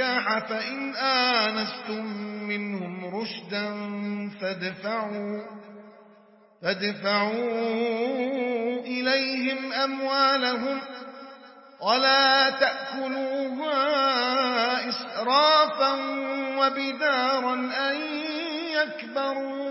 النكاح فإن آنستم منهم رشدا فادفعوا, فادفعوا إليهم أموالهم ولا تأكلوها إسرافا وبدارا أن يكبروا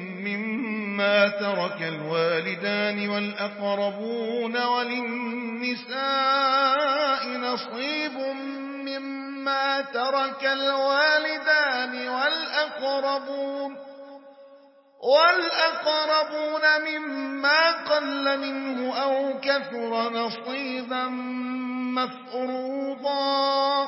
مما ترك الوالدان والأقربون وللنساء نصيب مما ترك الوالدان والأقربون والأقربون مما قل منه أو كثر نصيبا مفروضا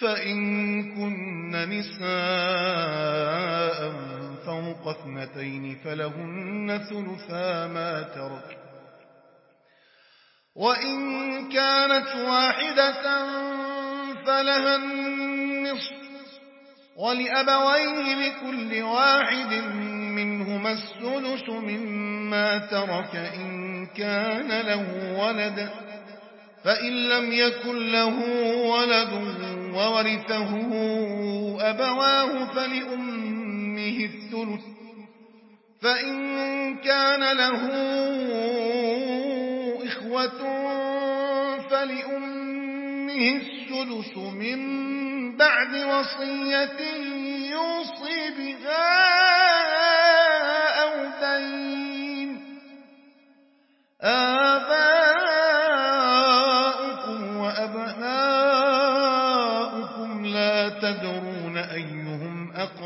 فإن كن نساء فوق اثنتين فلهن ثلثا ما ترك. وإن كانت واحدة فلها النصف. ولأبويه لكل واحد منهما السدس مما ترك إن كان له ولد. فإن لم يكن له ولد وورثه أبواه فلأمه الثلث فإن كان له إخوة فلأمه السدس من بعد وصية يوصي بها أو دين آباؤكم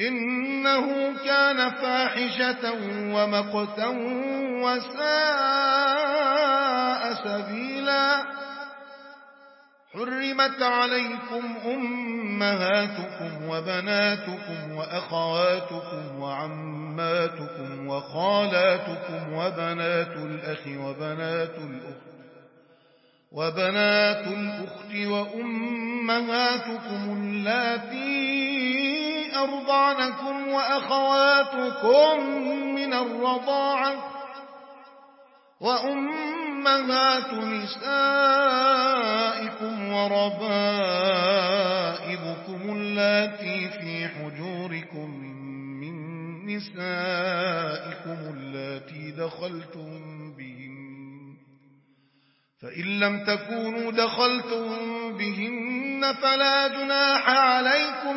إنه كان فاحشة ومقتا وساء سبيلا. حرمت عليكم أمهاتكم وبناتكم وأخواتكم وعماتكم وخالاتكم وبنات الأخ وبنات الأخت وبنات الأخت وأمهاتكم اللاتي أرضعنكم وأخواتكم من الرضاعة وأمهات نسائكم وربائبكم اللاتي في حجوركم من نسائكم اللاتي دخلتم بهم فإن لم تكونوا دخلتم بهن فلا جناح عليكم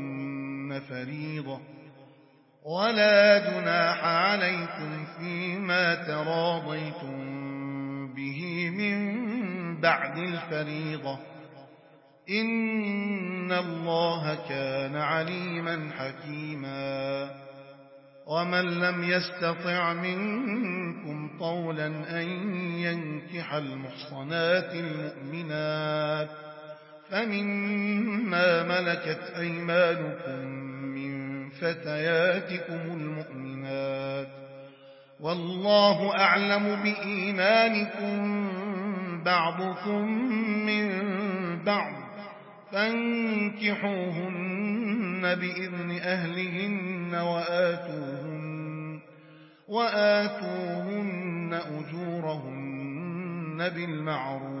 فريضة. ولا جناح عليكم فيما تراضيتم به من بعد الفريضة. إن الله كان عليما حكيما. ومن لم يستطع منكم طولا أن ينكح المحصنات المؤمنات. فمما ملكت أيمانكم من فتياتكم المؤمنات والله أعلم بإيمانكم بعضكم من بعض فانكحوهن بإذن أهلهن وآتوهن, وآتوهن أجورهن بالمعروف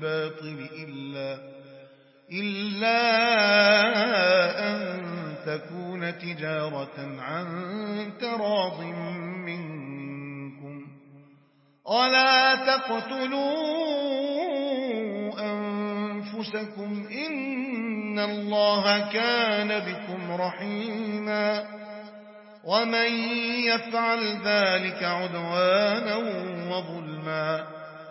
بالباطل إلا, إلا أن تكون تجارة عن تراض منكم. ولا تقتلوا أنفسكم إن الله كان بكم رحيما. ومن يفعل ذلك عدوانا وظلما.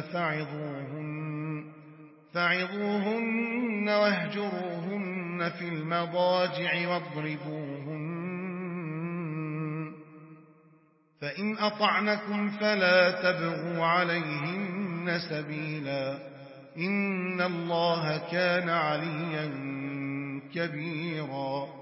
فعظوهن, فعظوهن واهجروهن في المضاجع واضربوهن. فإن أطعنكم فلا تبغوا عليهن سبيلا. إن الله كان عليا كبيرا.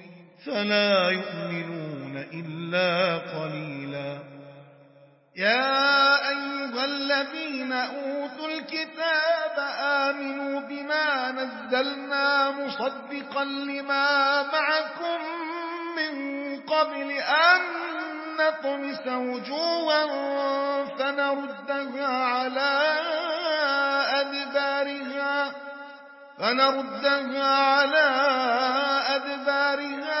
فلا يؤمنون إلا قليلا. يا أيها الذين أوتوا الكتاب آمنوا بما نزلنا مصدقا لما معكم من قبل أن نطمس وجوها فنردها على أدبارها فنردها على أدبارها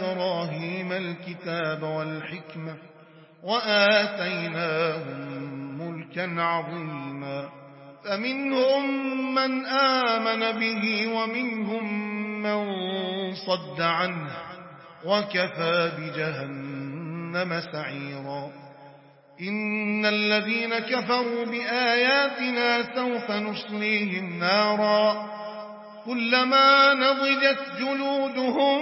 الكتاب والحكمة وآتيناهم ملكا عظيما. فمنهم من آمن به ومنهم من صد عنه وكفى بجهنم سعيرا. إن الذين كفروا بآياتنا سوف نصليهم نارا. كلما نضجت جلودهم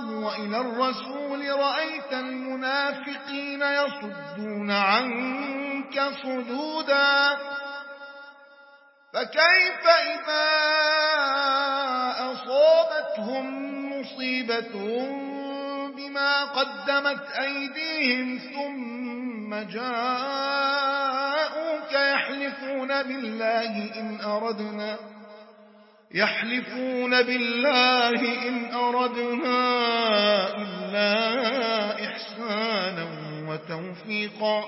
الله وإلى الرسول رأيت المنافقين يصدون عنك صدودا. فكيف إذا أصابتهم مصيبة بما قدمت أيديهم ثم جاءوك يحلفون بالله إن أردنا يحلفون بالله إن أردنا إلا إحسانا وتوفيقا.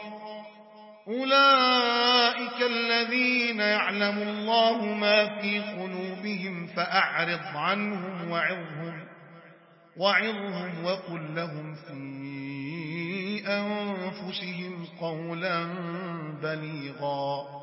أولئك الذين يعلم الله ما في قلوبهم فأعرض عنهم وعظهم وعظهم وقل لهم في أنفسهم قولا بليغا.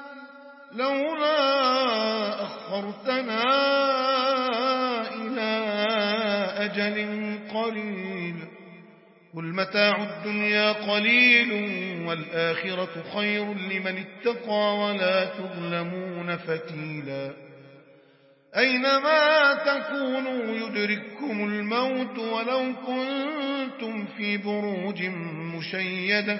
لولا أخرتنا إلى أجل قليل قل متاع الدنيا قليل والآخرة خير لمن اتقى ولا تظلمون فتيلا أينما تكونوا يدرككم الموت ولو كنتم في بروج مشيدة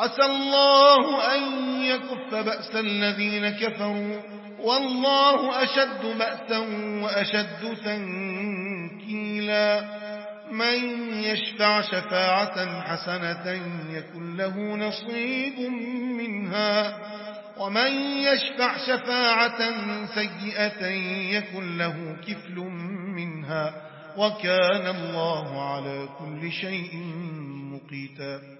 عسى الله أن يكف بأس الذين كفروا والله أشد بأسا وأشد تنكيلا. من يشفع شفاعة حسنة يكن له نصيب منها. ومن يشفع شفاعة سيئة يكن له كفل منها. وكان الله على كل شيء مقيتا.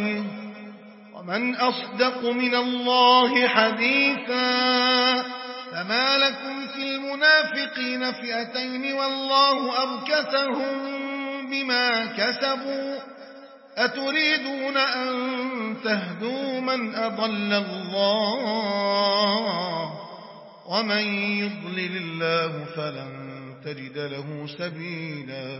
ومن أصدق من الله حديثا فما لكم في المنافقين فئتين والله أركثهم بما كسبوا أتريدون أن تهدوا من أضل الله ومن يضلل الله فلن تجد له سبيلا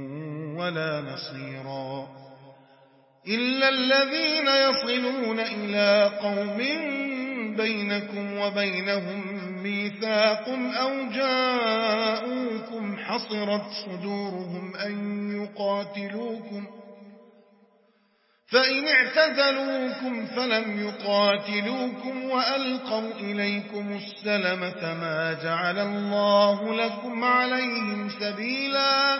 ولا نصيرا. إلا الذين يصلون إلى قوم بينكم وبينهم ميثاق أو جاءوكم حصرت صدورهم أن يقاتلوكم. فإن اعتزلوكم فلم يقاتلوكم وألقوا إليكم السلمة ما جعل الله لكم عليهم سبيلا.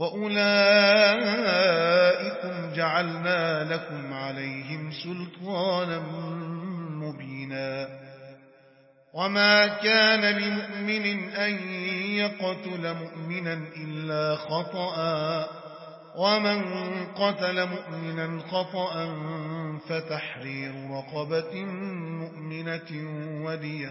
وأولئكم جعلنا لكم عليهم سلطانا مبينا. وما كان لمؤمن أن يقتل مؤمنا إلا خطأ. ومن قتل مؤمنا خطأ فتحرير رقبة مؤمنة ودية.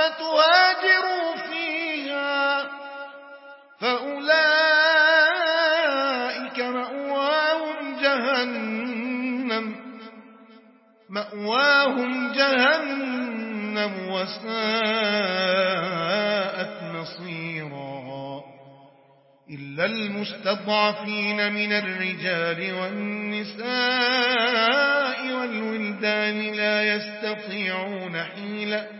فتهاجروا فيها. فأولئك مأواهم جهنم مأواهم جهنم وساءت مصيرا. إلا المستضعفين من الرجال والنساء والولدان لا يستطيعون حيلة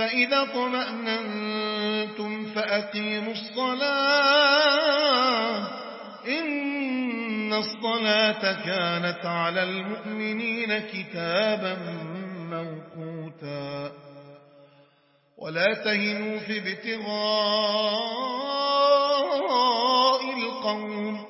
فإذا طمأننتم فأقيموا الصلاة. إن الصلاة كانت على المؤمنين كتابا موقوتا. ولا تهنوا في ابتغاء القوم.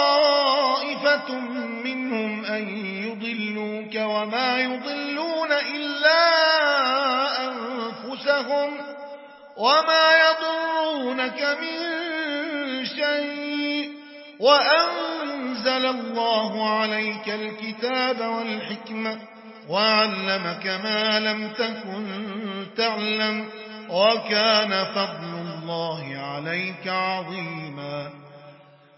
طائفة منهم أن يضلوك وما يضلون إلا أنفسهم وما يضرونك من شيء وأنزل الله عليك الكتاب والحكمة وعلمك ما لم تكن تعلم وكان فضل الله عليك عظيما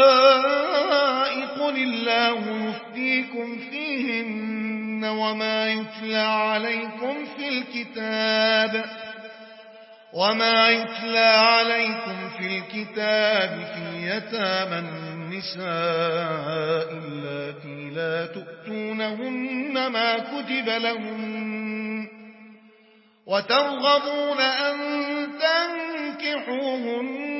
النساء قل الله يفتيكم فيهن وما يتلى عليكم في الكتاب وما يتلى عليكم في الكتاب في يتامى النساء التي لا تؤتونهن ما كتب لهن وترغبون أن تنكحوهن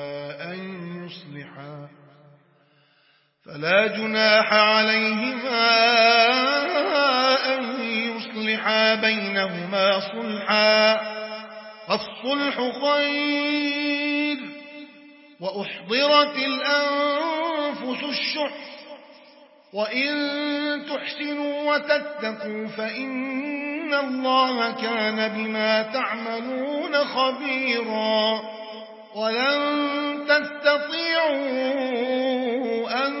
فلا جناح عليهما أن يصلحا بينهما صلحا الصلح خير وأحضرت الأنفس الشح وإن تحسنوا وتتقوا فإن الله كان بما تعملون خبيرا ولن تستطيعوا أن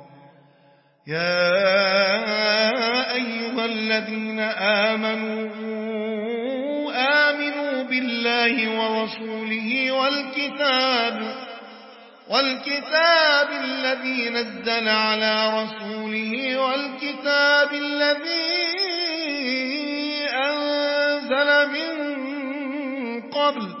يا أيها الذين آمنوا آمنوا بالله ورسوله والكتاب والكتاب الذي نزل على رسوله والكتاب الذي أنزل من قبل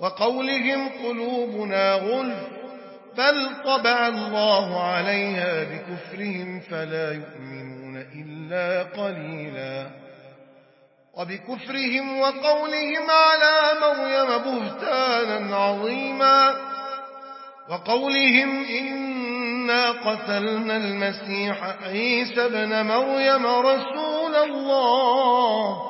وقولهم قلوبنا غلف بل طبع الله عليها بكفرهم فلا يؤمنون إلا قليلا. وبكفرهم وقولهم على مريم بهتانا عظيما. وقولهم إنا قتلنا المسيح عيسى بن مريم رسول الله.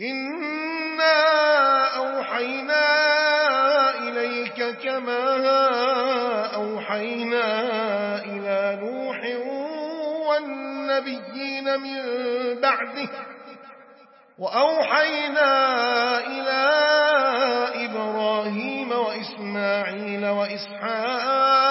إنا أوحينا إليك كما أوحينا إلى نوح والنبيين من بعده وأوحينا إلى إبراهيم وإسماعيل وإسحاق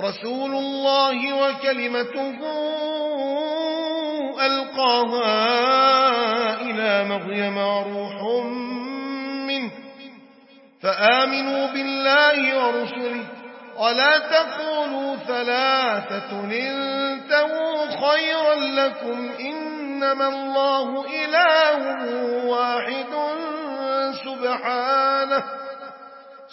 رسول الله وكلمته ألقاها إلى مريم وروح منه. فآمنوا بالله ورسله. ولا تقولوا ثلاثة انتهوا خيرا لكم. إنما الله إله واحد سبحانه.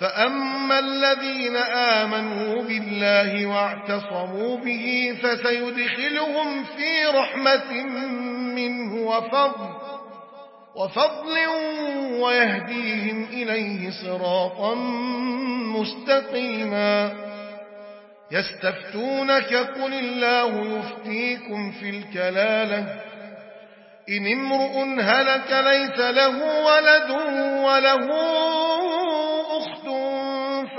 فأما الذين آمنوا بالله واعتصموا به فسيدخلهم في رحمة منه وفضل وفضل ويهديهم إليه صراطا مستقيما يستفتونك قل الله يفتيكم في الكلالة إن امرؤ هلك ليس له ولد وله